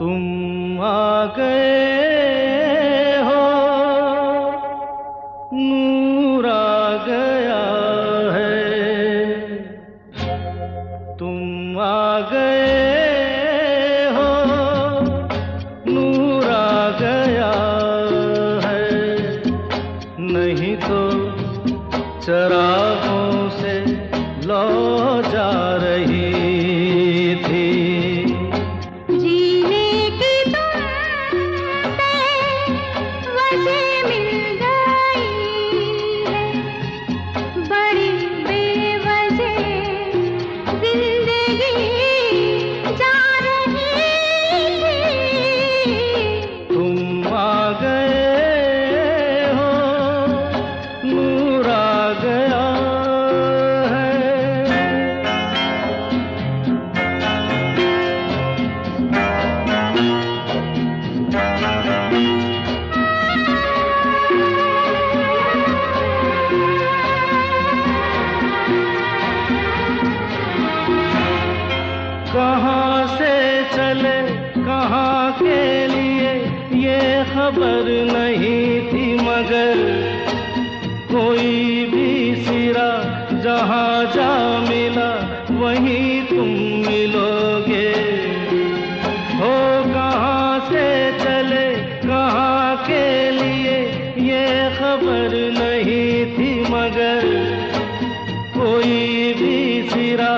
तुम आ गए हो। नूर आ गया है। तुम आ गए हो। नूर आ गया है। नहीं तो चरागों से लौ जा रही के लिए ये खबर नहीं थी, मगर कोई भी सिरा जहाँ जा मिला, वहीं तुम मिलोगे। हो कहाँ से चले, कहाँ के लिए ये खबर नहीं थी, मगर कोई भी सिरा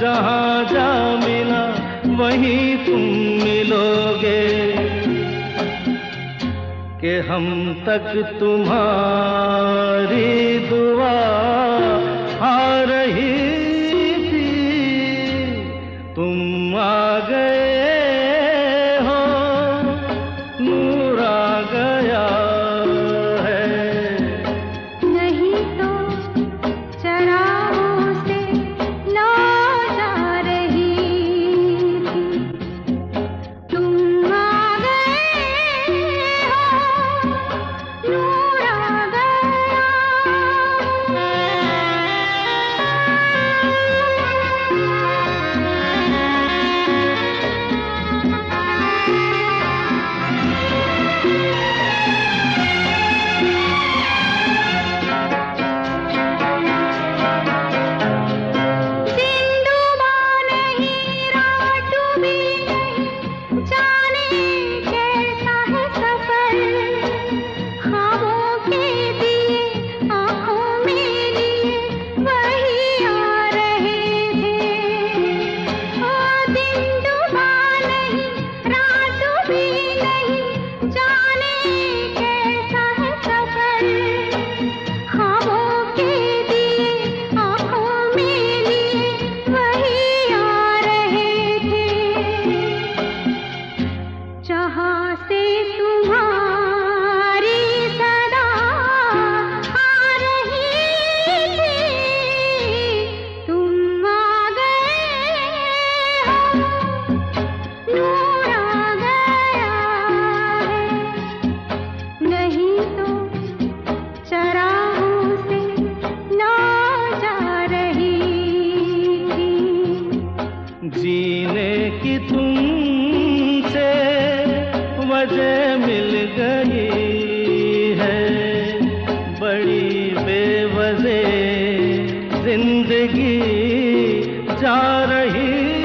जहाँ जा वहीं तुम मिलोगे के हम तक तुम्हारी दुआ आ रही थी। तुम आ गए मिल गई है। बड़ी बेवजह ज़िंदगी जा रही